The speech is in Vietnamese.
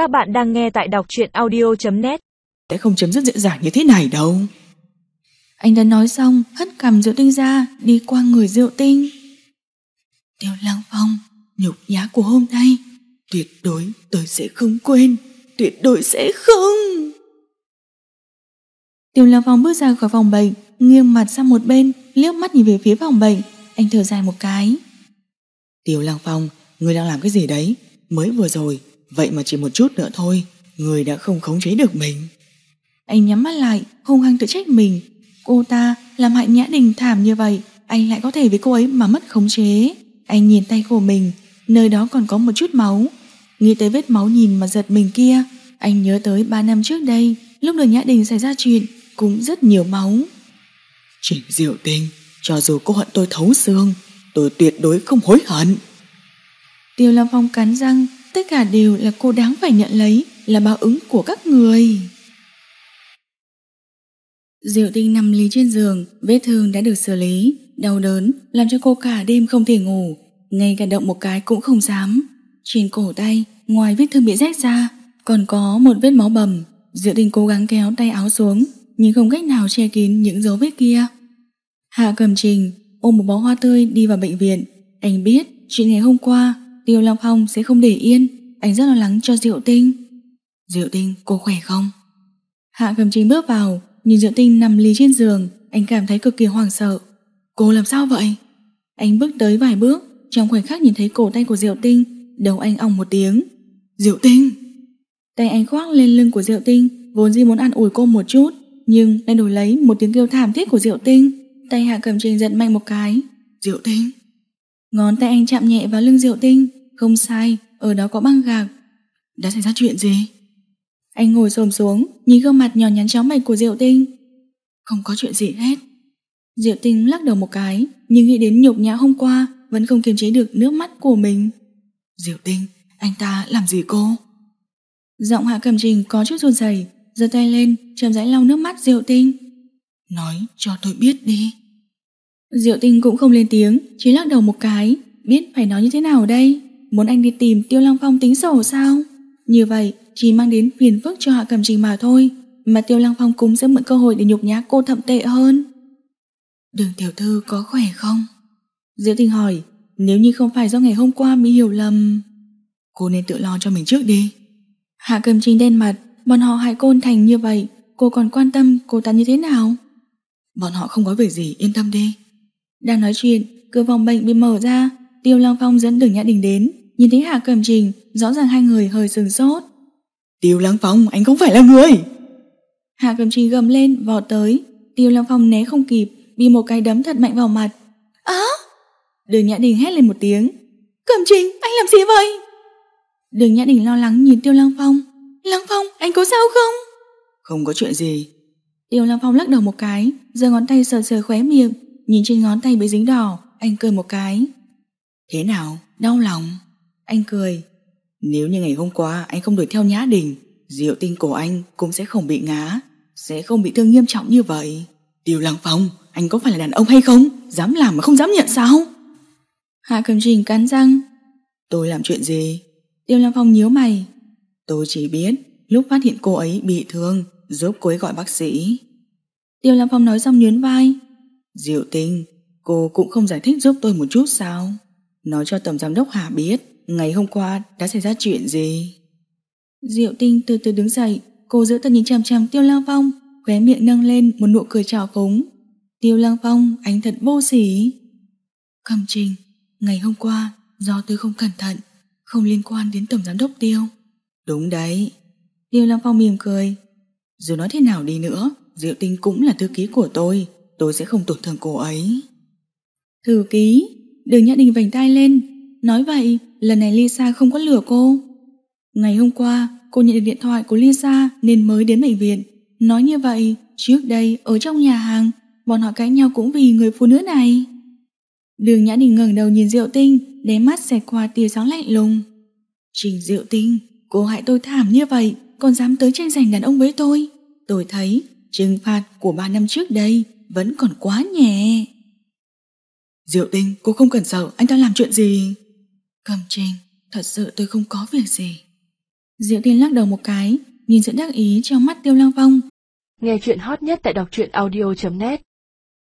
Các bạn đang nghe tại đọc truyện audio.net Sẽ không chấm dứt dễ dàng như thế này đâu. Anh đã nói xong, Hất cầm rượu tinh ra Đi qua người rượu tinh. Tiêu Lăng Phong, Nhục nhã của hôm nay, Tuyệt đối tôi sẽ không quên, Tuyệt đối sẽ không. Tiêu Lăng Phong bước ra khỏi phòng bệnh, Nghiêng mặt sang một bên, liếc mắt nhìn về phía phòng bệnh. Anh thở dài một cái. Tiêu Lăng Phong, Người đang làm cái gì đấy? Mới vừa rồi Vậy mà chỉ một chút nữa thôi Người đã không khống chế được mình. Anh nhắm mắt lại hung hăng tự trách mình. Cô ta làm hại Nhã Đình thảm như vậy Anh lại có thể với cô ấy mà mất khống chế. Anh nhìn tay của mình Nơi đó còn có một chút máu. Nghĩ tới vết máu nhìn mà giật mình kia Anh nhớ tới 3 năm trước đây Lúc đường Nhã Đình xảy ra chuyện Cũng rất nhiều máu. Trình Diệu Tinh Cho dù cô hận tôi thấu xương Tôi tuyệt đối không hối hận. Tiêu Lam Phong cắn răng Tất cả đều là cô đáng phải nhận lấy, Là báo ứng của các người. Diệu tinh nằm lý trên giường, Vết thương đã được xử lý, Đau đớn, làm cho cô cả đêm không thể ngủ. Ngay cả động một cái cũng không dám. Trên cổ tay, Ngoài vết thương bị rách ra, Còn có một vết máu bầm. Diệu tinh cố gắng kéo tay áo xuống, Nhưng không cách nào che kín những dấu vết kia. Hạ cầm trình Ôm một bó hoa tươi đi vào bệnh viện. Anh biết, chuyện ngày hôm qua Tiêu Long Phong sẽ không để yên. Anh rất lo lắng cho Diệu Tinh. Diệu Tinh, cô khỏe không? Hạ cầm trình bước vào, Nhìn Diệu Tinh nằm lì trên giường. Anh cảm thấy cực kỳ hoảng sợ. Cô làm sao vậy? Anh bước tới vài bước, Trong khoảnh khắc nhìn thấy cổ tay của Diệu Tinh, Đầu anh ong một tiếng. Diệu Tinh! Tay anh khoác lên lưng của Diệu Tinh, Vốn dĩ muốn ăn ủi cô một chút, Nhưng lại đổi lấy một tiếng kêu thảm thiết của Diệu Tinh. Tay Hạ cầm trình giật mạnh một cái. Diệu Tinh! Ngón tay anh chạm nhẹ vào lưng Diệu Tinh Không sai, ở đó có băng gạc Đã xảy ra chuyện gì? Anh ngồi xổm xuống Nhìn gương mặt nhỏ nhắn chóng mạch của Diệu Tinh Không có chuyện gì hết Diệu Tinh lắc đầu một cái Nhưng nghĩ đến nhục nhã hôm qua Vẫn không kiềm chế được nước mắt của mình Diệu Tinh, anh ta làm gì cô? Giọng Hạ Cẩm Trình có chút run rẩy, giơ tay lên, chậm rãi lau nước mắt Diệu Tinh. Nói cho tôi biết đi. Diệu Tinh cũng không lên tiếng, chỉ lắc đầu một cái, biết phải nói như thế nào đây? Muốn anh đi tìm Tiêu Long Phong tính sổ sao? Như vậy chỉ mang đến phiền phức cho Hạ Cẩm Trình mà thôi, mà Tiêu Long Phong cũng sẽ mượn cơ hội để nhục nhã cô thậm tệ hơn. Đường tiểu thư có khỏe không? Diệu Tinh hỏi, nếu như không phải do ngày hôm qua bị hiểu lầm... Cô nên tự lo cho mình trước đi. Hạ Cầm Trình đen mặt, bọn họ hại côn thành như vậy, cô còn quan tâm cô ta như thế nào? Bọn họ không có việc gì, yên tâm đi. Đang nói chuyện, cửa phòng bệnh bị mở ra, Tiêu Long Phong dẫn Đường Nhã Đình đến, nhìn thấy Hạ Cầm Trình, rõ ràng hai người hơi sừng sốt. Tiêu Lăng Phong, anh không phải là người. Hạ Cầm Trình gầm lên, vọt tới, Tiêu Long Phong né không kịp, bị một cái đấm thật mạnh vào mặt. Á! Đường Nhã Đình hét lên một tiếng. Cầm Trình, anh làm gì vậy? Đường Nhã Đình lo lắng nhìn Tiêu Lăng Phong. Lăng Phong, anh có sao không? Không có chuyện gì. Tiêu Lăng Phong lắc đầu một cái, giơ ngón tay sờ sờ khóe miệng, nhìn trên ngón tay bị dính đỏ, anh cười một cái. Thế nào, đau lòng? Anh cười. Nếu như ngày hôm qua anh không đuổi theo Nhã Đình, Diệu tinh của anh cũng sẽ không bị ngã, sẽ không bị thương nghiêm trọng như vậy. Tiêu Lăng Phong, anh có phải là đàn ông hay không? Dám làm mà không dám nhận sao? Hạ Cầm Trình cắn răng. Tôi làm chuyện gì? Tiêu Lăng Phong nhíu mày. Tôi chỉ biết lúc phát hiện cô ấy bị thương giúp cô ấy gọi bác sĩ. Tiêu Lăng Phong nói xong nhớn vai. Diệu tinh, cô cũng không giải thích giúp tôi một chút sao? Nói cho Tổng Giám đốc Hà biết ngày hôm qua đã xảy ra chuyện gì. Diệu tinh từ từ đứng dậy, cô giữ tầm nhìn chằm chằm Tiêu Lăng Phong, khóe miệng nâng lên một nụ cười trào phúng. Tiêu Lăng Phong, anh thật vô sỉ. Cầm trình, ngày hôm qua do tôi không cẩn thận không liên quan đến Tổng Giám đốc Tiêu. Đúng đấy. Tiêu Lăng Phong mỉm cười. Dù nói thế nào đi nữa, Diệu Tinh cũng là thư ký của tôi, tôi sẽ không tổn thương cô ấy. Thư ký, đường Nhã Đình vành tay lên. Nói vậy, lần này Lisa không có lừa cô. Ngày hôm qua, cô nhận được điện thoại của Lisa nên mới đến bệnh viện. Nói như vậy, trước đây ở trong nhà hàng, bọn họ cãi nhau cũng vì người phụ nữ này. Đường Nhã Đình ngẩng đầu nhìn Diệu Tinh, đé mắt xẹt qua tia sáng lạnh lùng. Trình Diệu Tinh, cô hại tôi thảm như vậy, còn dám tới tranh giành đàn ông với tôi. Tôi thấy trừng phạt của ba năm trước đây vẫn còn quá nhẹ. Diệu Tinh, cô không cần sợ, anh ta làm chuyện gì? Cầm Trình, thật sự tôi không có việc gì. Diệu Tinh lắc đầu một cái, nhìn sự đắc ý trong mắt Tiêu Lăng Phong. Nghe chuyện hot nhất tại đọc truyện audio.net